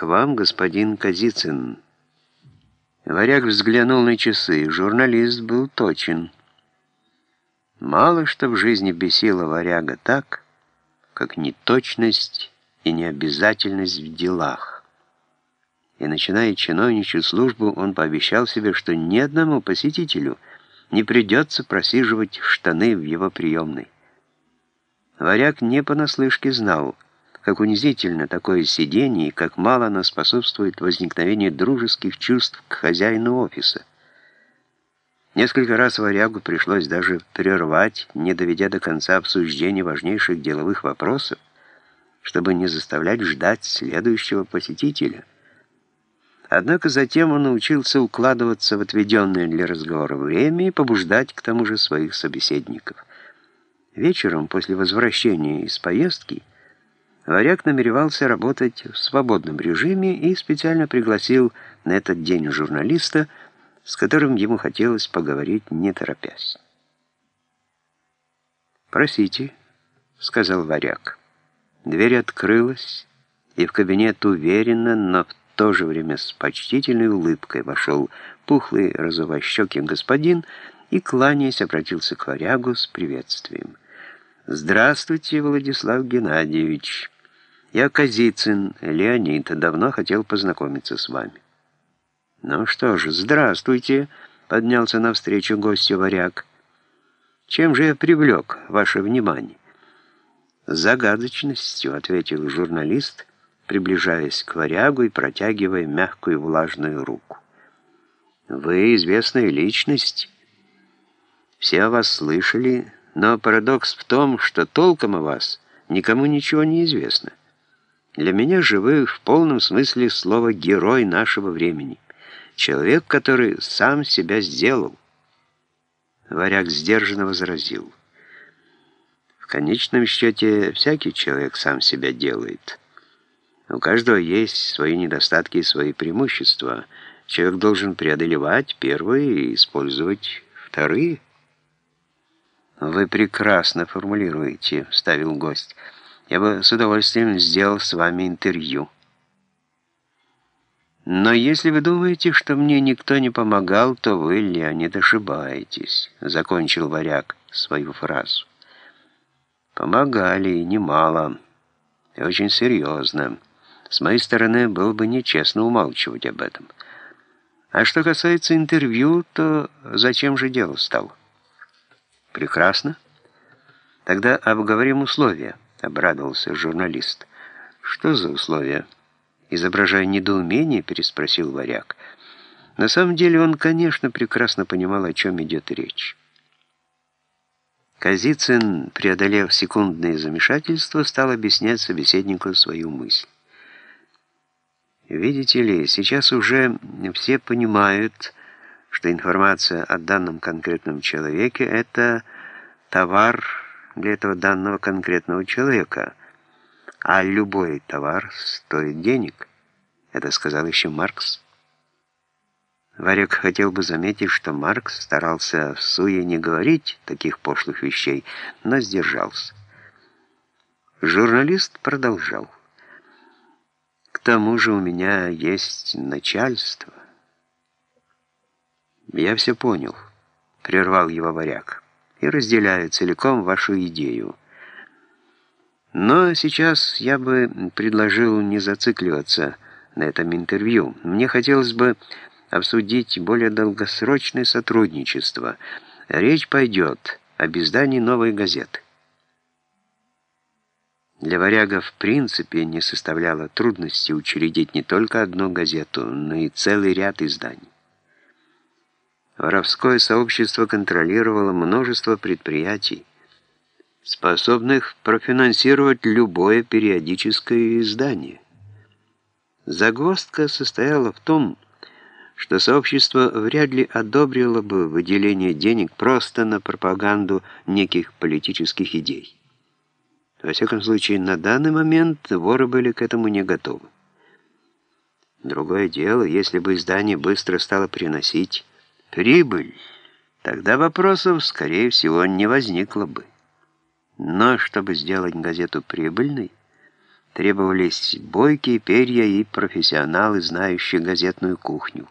«К вам, господин Казицын». Варяг взглянул на часы. Журналист был точен. Мало что в жизни бесило варяга так, как неточность и необязательность в делах. И начиная чиновничью службу, он пообещал себе, что ни одному посетителю не придется просиживать штаны в его приемной. Варяг не понаслышке знал, как унизительно такое сидение и как мало оно способствует возникновению дружеских чувств к хозяину офиса. Несколько раз варягу пришлось даже прервать, не доведя до конца обсуждения важнейших деловых вопросов, чтобы не заставлять ждать следующего посетителя. Однако затем он научился укладываться в отведенное для разговора время и побуждать к тому же своих собеседников. Вечером, после возвращения из поездки, Варяг намеревался работать в свободном режиме и специально пригласил на этот день журналиста, с которым ему хотелось поговорить, не торопясь. «Просите», — сказал Варяг. Дверь открылась, и в кабинет уверенно, но в то же время с почтительной улыбкой вошел пухлый розовощекий господин и, кланяясь, обратился к Варягу с приветствием. «Здравствуйте, Владислав Геннадьевич. Я Казицын, Леонид, давно хотел познакомиться с вами». «Ну что ж, здравствуйте», — поднялся навстречу гостю варяг. «Чем же я привлек ваше внимание?» «Загадочностью», — ответил журналист, приближаясь к варягу и протягивая мягкую влажную руку. «Вы известная личность. Все о вас слышали, но парадокс в том, что толком о вас никому ничего не известно. Для меня же вы в полном смысле слова «герой нашего времени». Человек, который сам себя сделал. Варяг сдержанно возразил. В конечном счете, всякий человек сам себя делает. У каждого есть свои недостатки и свои преимущества. Человек должен преодолевать первые и использовать вторые. «Вы прекрасно формулируете», — вставил гость. «Я бы с удовольствием сделал с вами интервью». Но если вы думаете, что мне никто не помогал, то вы, Леонид, ошибаетесь», — закончил варяг свою фразу. «Помогали, немало, и очень серьезно. С моей стороны было бы нечестно умалчивать об этом. А что касается интервью, то зачем же дело стало?» «Прекрасно. Тогда обговорим условия», — обрадовался журналист. «Что за условия?» Изображая недоумение, переспросил варяг. На самом деле он, конечно, прекрасно понимал, о чем идет речь. Казицын, преодолев секундное замешательство, стал объяснять собеседнику свою мысль. Видите ли, сейчас уже все понимают, что информация о данном конкретном человеке — это товар для этого данного конкретного человека — а любой товар стоит денег. Это сказал еще Маркс. Варяг хотел бы заметить, что Маркс старался в суе не говорить таких пошлых вещей, но сдержался. Журналист продолжал. «К тому же у меня есть начальство». «Я все понял», — прервал его варяг, «и разделяю целиком вашу идею». Но сейчас я бы предложил не зацикливаться на этом интервью. Мне хотелось бы обсудить более долгосрочное сотрудничество. Речь пойдет об издании новой газеты. Для варяга в принципе не составляло трудности учредить не только одну газету, но и целый ряд изданий. Воровское сообщество контролировало множество предприятий, способных профинансировать любое периодическое издание. Загвоздка состояла в том, что сообщество вряд ли одобрило бы выделение денег просто на пропаганду неких политических идей. Во всяком случае, на данный момент воры были к этому не готовы. Другое дело, если бы издание быстро стало приносить прибыль, тогда вопросов, скорее всего, не возникло бы. Но чтобы сделать газету прибыльной, Требовались бойкие перья и профессионалы, знающие газетную кухню.